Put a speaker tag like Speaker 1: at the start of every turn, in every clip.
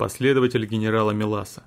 Speaker 1: последователь генерала Меласа.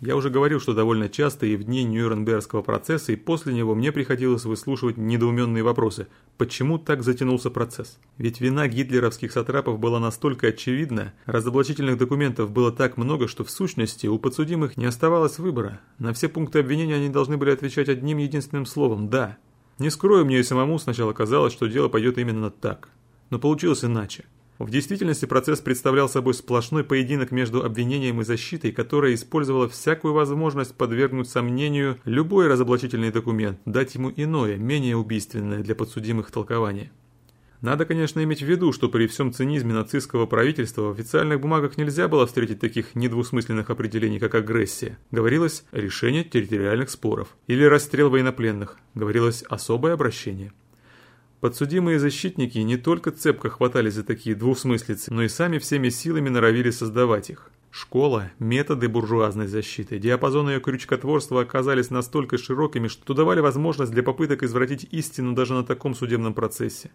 Speaker 1: Я уже говорил, что довольно часто и в дни Нюрнбергского процесса, и после него мне приходилось выслушивать недоуменные вопросы. Почему так затянулся процесс? Ведь вина гитлеровских сатрапов была настолько очевидна, разоблачительных документов было так много, что в сущности у подсудимых не оставалось выбора. На все пункты обвинения они должны были отвечать одним единственным словом «да». Не скрою, мне и самому сначала казалось, что дело пойдет именно так. Но получилось иначе. В действительности процесс представлял собой сплошной поединок между обвинением и защитой, которая использовала всякую возможность подвергнуть сомнению любой разоблачительный документ, дать ему иное, менее убийственное для подсудимых толкование. Надо, конечно, иметь в виду, что при всем цинизме нацистского правительства в официальных бумагах нельзя было встретить таких недвусмысленных определений, как агрессия. Говорилось «решение территориальных споров» или «расстрел военнопленных», говорилось «особое обращение». Подсудимые защитники не только цепко хватались за такие двусмыслицы, но и сами всеми силами норовили создавать их. Школа, методы буржуазной защиты, диапазон ее крючкотворства оказались настолько широкими, что давали возможность для попыток извратить истину даже на таком судебном процессе.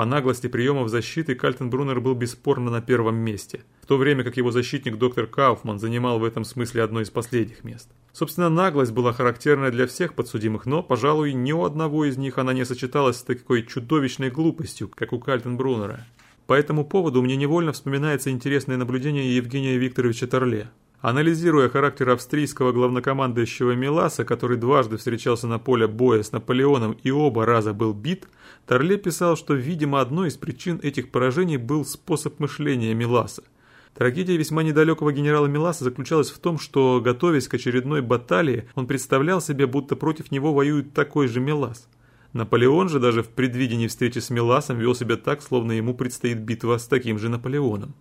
Speaker 1: По наглости приемов защиты Кальтенбруннер был бесспорно на первом месте, в то время как его защитник доктор Кауфман занимал в этом смысле одно из последних мест. Собственно, наглость была характерна для всех подсудимых, но, пожалуй, ни у одного из них она не сочеталась с такой чудовищной глупостью, как у Кальтенбруннера. По этому поводу мне невольно вспоминается интересное наблюдение Евгения Викторовича Торле. Анализируя характер австрийского главнокомандующего Миласа, который дважды встречался на поле боя с Наполеоном и оба раза был бит, Торле писал, что, видимо, одной из причин этих поражений был способ мышления Миласа. Трагедия весьма недалекого генерала Миласа заключалась в том, что, готовясь к очередной баталии, он представлял себе, будто против него воюет такой же Милас. Наполеон же даже в предвидении встречи с Миласом вел себя так, словно ему предстоит битва с таким же Наполеоном.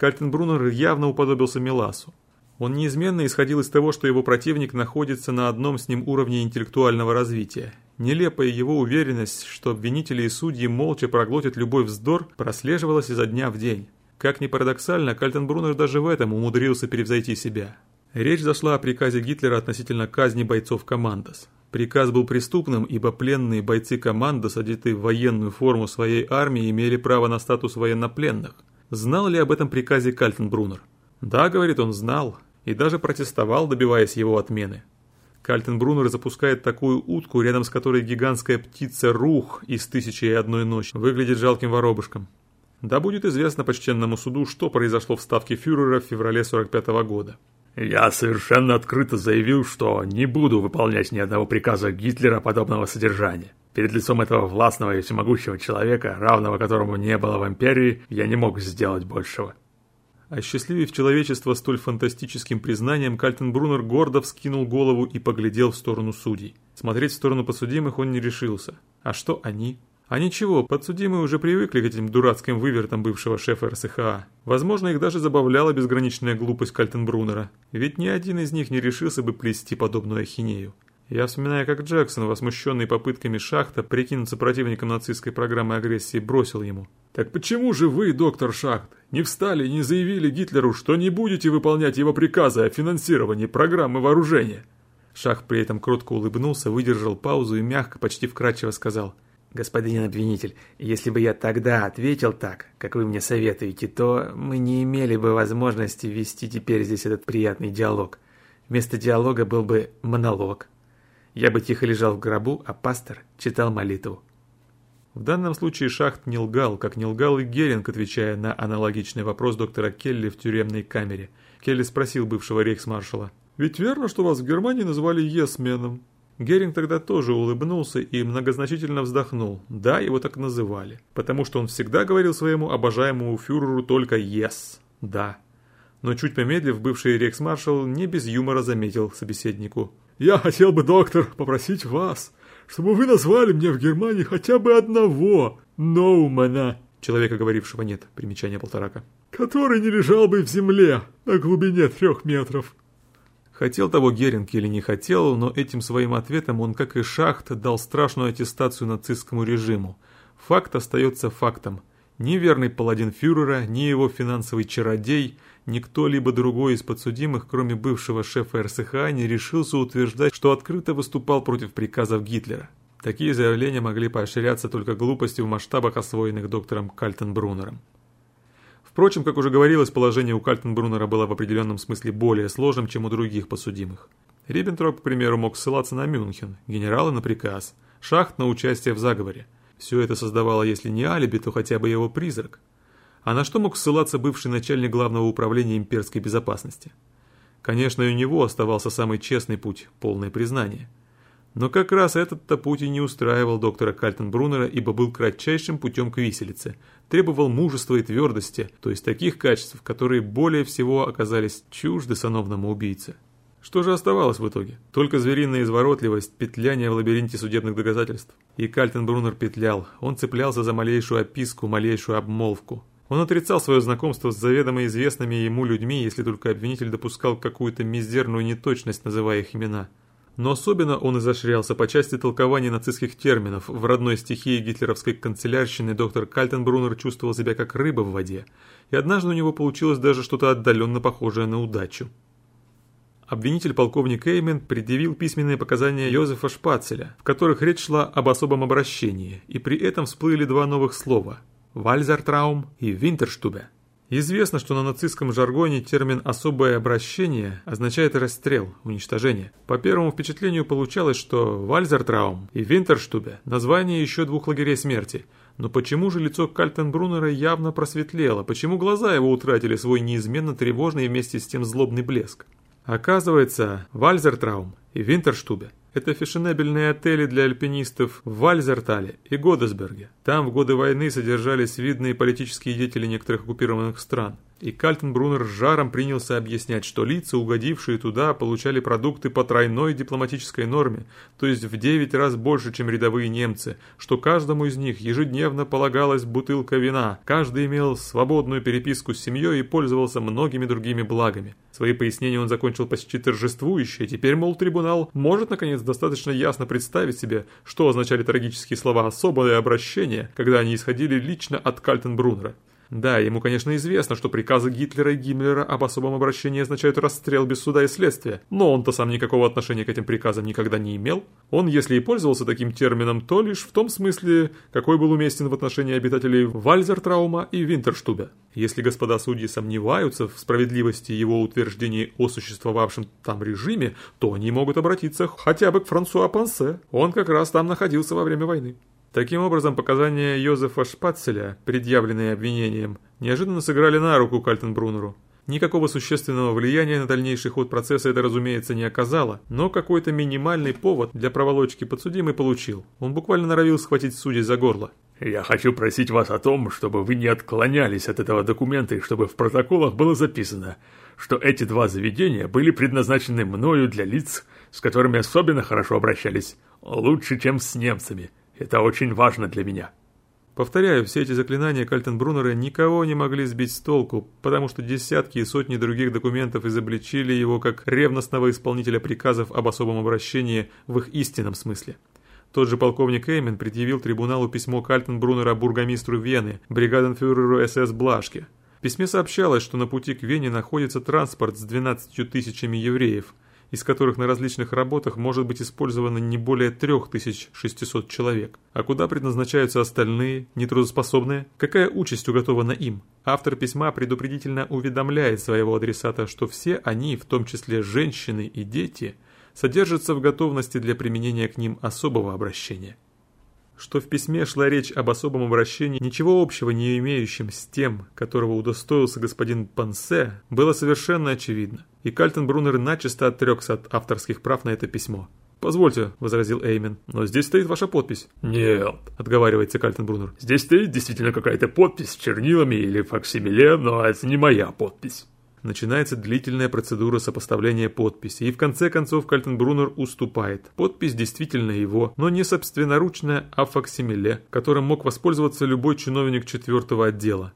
Speaker 1: Кальтенбруннер явно уподобился Меласу. Он неизменно исходил из того, что его противник находится на одном с ним уровне интеллектуального развития. Нелепая его уверенность, что обвинители и судьи молча проглотят любой вздор, прослеживалась изо дня в день. Как ни парадоксально, Кальтенбруннер даже в этом умудрился превзойти себя. Речь зашла о приказе Гитлера относительно казни бойцов Командос. Приказ был преступным, ибо пленные бойцы Командос, одетые в военную форму своей армии, имели право на статус военнопленных. Знал ли об этом приказе Кальтенбруннер? Да, говорит он, знал, и даже протестовал, добиваясь его отмены. Кальтенбруннер запускает такую утку, рядом с которой гигантская птица Рух из «Тысячи и одной ночи» выглядит жалким воробушком. Да будет известно почтенному суду, что произошло в ставке фюрера в феврале 45 -го года.
Speaker 2: Я совершенно открыто заявил, что не буду выполнять ни одного приказа Гитлера подобного содержания. Перед лицом этого властного и всемогущего человека, равного которому не было в империи, я не мог сделать большего.
Speaker 1: Осчастливив человечество столь фантастическим признанием, Кальтенбруннер гордо вскинул голову и поглядел в сторону судей. Смотреть в сторону подсудимых он не решился. А что они? А ничего, подсудимые уже привыкли к этим дурацким вывертам бывшего шефа РСХА. Возможно, их даже забавляла безграничная глупость Кальтенбруннера. Ведь ни один из них не решился бы плести подобную ахинею. Я вспоминаю, как Джексон, возмущенный попытками Шахта прикинуться противником нацистской программы агрессии, бросил ему. «Так почему же вы, доктор Шахт, не встали и не заявили Гитлеру, что не будете выполнять его приказы о финансировании программы вооружения?» Шахт при этом кротко улыбнулся, выдержал паузу и мягко, почти вкрадчиво сказал. «Господин обвинитель, если бы я тогда ответил так, как вы мне советуете, то мы не имели бы возможности вести теперь здесь этот приятный диалог. Вместо диалога был бы монолог». Я бы тихо лежал в гробу, а пастор читал молитву. В данном случае Шахт не лгал, как не лгал и Геринг, отвечая на аналогичный вопрос доктора Келли в тюремной камере. Келли спросил бывшего рейхсмаршала. «Ведь верно, что вас в Германии назвали есменом?» Геринг тогда тоже улыбнулся и многозначительно вздохнул. Да, его так называли. Потому что он всегда говорил своему обожаемому фюреру только «yes». Да. Но чуть помедлив, бывший рейхсмаршал не без юмора заметил собеседнику. Я хотел бы, доктор, попросить вас, чтобы вы назвали мне в Германии хотя бы одного Ноумана, человека, говорившего нет, примечание полторака, который не лежал бы в земле на глубине трех метров. Хотел того Геринг или не хотел, но этим своим ответом он, как и Шахт, дал страшную аттестацию нацистскому режиму. Факт остается фактом. Ни верный паладин фюрера, ни его финансовый чародей – Никто либо другой из подсудимых, кроме бывшего шефа РСХА, не решился утверждать, что открыто выступал против приказов Гитлера. Такие заявления могли поощряться только глупостью в масштабах, освоенных доктором Кальтенбруннером. Впрочем, как уже говорилось, положение у Кальтенбруннера было в определенном смысле более сложным, чем у других подсудимых. Риббентроп, к примеру, мог ссылаться на Мюнхен, генерала на приказ, Шахт на участие в заговоре. Все это создавало, если не алиби, то хотя бы его призрак. А на что мог ссылаться бывший начальник главного управления имперской безопасности? Конечно, и у него оставался самый честный путь – полное признание. Но как раз этот-то путь и не устраивал доктора Кальтенбруннера, ибо был кратчайшим путем к виселице, требовал мужества и твердости, то есть таких качеств, которые более всего оказались чужды сановному убийце. Что же оставалось в итоге? Только звериная изворотливость, петляние в лабиринте судебных доказательств. И Кальтенбруннер петлял, он цеплялся за малейшую описку, малейшую обмолвку. Он отрицал свое знакомство с заведомо известными ему людьми, если только обвинитель допускал какую-то мизерную неточность, называя их имена. Но особенно он изощрялся по части толкования нацистских терминов. В родной стихии гитлеровской канцелярщины доктор Кальтенбруннер чувствовал себя как рыба в воде. И однажды у него получилось даже что-то отдаленно похожее на удачу обвинитель полковник Эймен предъявил письменные показания Йозефа Шпацеля, в которых речь шла об особом обращении, и при этом всплыли два новых слова – «вальзертраум» и «винтерштубе». Известно, что на нацистском жаргоне термин «особое обращение» означает расстрел, уничтожение. По первому впечатлению получалось, что «вальзертраум» и «винтерштубе» – название еще двух лагерей смерти – но почему же лицо Кальтенбруннера явно просветлело? Почему глаза его утратили свой неизменно тревожный вместе с тем злобный блеск? Оказывается, Вальзертраум и Винтерштубе – это фешенебельные отели для альпинистов в Вальзертале и Годесберге. Там в годы войны содержались видные политические деятели некоторых оккупированных стран – и Кальтенбруннер с жаром принялся объяснять, что лица, угодившие туда, получали продукты по тройной дипломатической норме, то есть в 9 раз больше, чем рядовые немцы, что каждому из них ежедневно полагалась бутылка вина, каждый имел свободную переписку с семьей и пользовался многими другими благами. Свои пояснения он закончил почти торжествующе, теперь, мол, трибунал может, наконец, достаточно ясно представить себе, что означали трагические слова «особое обращение», когда они исходили лично от Кальтенбруннера. Да, ему, конечно, известно, что приказы Гитлера и Гиммлера об особом обращении означают расстрел без суда и следствия, но он-то сам никакого отношения к этим приказам никогда не имел. Он, если и пользовался таким термином, то лишь в том смысле, какой был уместен в отношении обитателей Вальзертраума и Винтерштубе. Если господа судьи сомневаются в справедливости его утверждений о существовавшем там режиме, то они могут обратиться хотя бы к Франсуа Пансе. Он как раз там находился во время войны. Таким образом, показания Йозефа Шпацеля, предъявленные обвинением, неожиданно сыграли на руку Кальтенбруннеру. Никакого существенного влияния на дальнейший ход процесса это, разумеется, не оказало, но какой-то минимальный повод для проволочки подсудимый получил. Он буквально норовил схватить судей за горло.
Speaker 2: «Я хочу просить вас о том, чтобы вы не отклонялись от этого документа и чтобы в протоколах было записано, что эти два заведения были предназначены мною для лиц, с которыми особенно хорошо обращались, лучше, чем с немцами». Это очень важно для меня».
Speaker 1: Повторяю, все эти заклинания Кальтенбруннера никого не могли сбить с толку, потому что десятки и сотни других документов изобличили его как ревностного исполнителя приказов об особом обращении в их истинном смысле. Тот же полковник Эймен предъявил трибуналу письмо Кальтенбруннера бургомистру Вены, бригаденфюреру СС Блашке. В письме сообщалось, что на пути к Вене находится транспорт с 12 тысячами евреев – из которых на различных работах может быть использовано не более 3600 человек. А куда предназначаются остальные, нетрудоспособные? Какая участь уготована им? Автор письма предупредительно уведомляет своего адресата, что все они, в том числе женщины и дети, содержатся в готовности для применения к ним особого обращения что в письме шла речь об особом обращении, ничего общего не имеющем с тем, которого удостоился господин Пансе, было совершенно очевидно и Кальтенбруннер начисто отрекся от авторских прав на это письмо. «Позвольте», — возразил Эймен, — «но здесь стоит ваша подпись».
Speaker 2: «Нет», —
Speaker 1: отговаривается Кальтенбруннер.
Speaker 2: «Здесь стоит действительно какая-то подпись с чернилами или факсимиле, но это не моя подпись».
Speaker 1: Начинается длительная процедура сопоставления подписей, и в конце концов Кальтенбруннер уступает. Подпись действительно его, но не собственноручная, а факсимиле, которым мог воспользоваться любой чиновник четвертого отдела.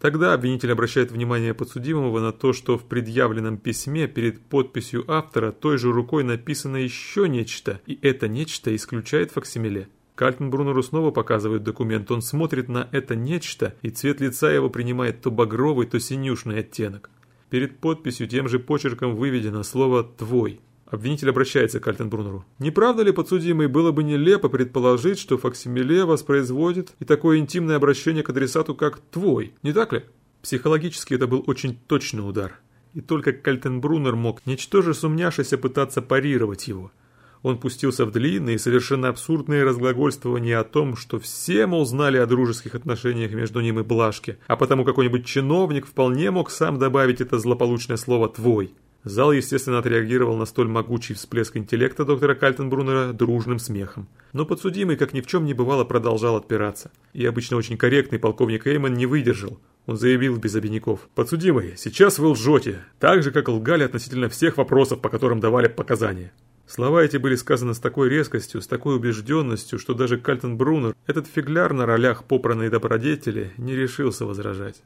Speaker 1: Тогда обвинитель обращает внимание подсудимого на то, что в предъявленном письме перед подписью автора той же рукой написано еще нечто, и это нечто исключает факсимиле. Кальтенбруннеру снова показывают документ, он смотрит на это нечто, и цвет лица его принимает то багровый, то синюшный оттенок. Перед подписью тем же почерком выведено слово «твой». Обвинитель обращается к Альтенбруннеру. Не правда ли, подсудимый, было бы нелепо предположить, что факсимиле воспроизводит и такое интимное обращение к адресату, как «твой», не так ли? Психологически это был очень точный удар. И только Кальтенбруннер мог, ничтоже сумняшися, пытаться парировать его. Он пустился в длинные и совершенно абсурдные разглагольствования о том, что все, мол, знали о дружеских отношениях между ним и Блашке, а потому какой-нибудь чиновник вполне мог сам добавить это злополучное слово «твой». Зал, естественно, отреагировал на столь могучий всплеск интеллекта доктора Кальтенбруннера дружным смехом. Но подсудимый, как ни в чем не бывало, продолжал отпираться. И обычно очень корректный полковник Эймон не выдержал. Он заявил без обиняков. «Подсудимый, сейчас вы лжете, так же, как лгали относительно всех вопросов, по которым давали показания». Слова эти были сказаны с такой резкостью, с такой убежденностью, что даже Кальтенбруннер, этот фигляр на ролях попранной добродетели, не решился возражать.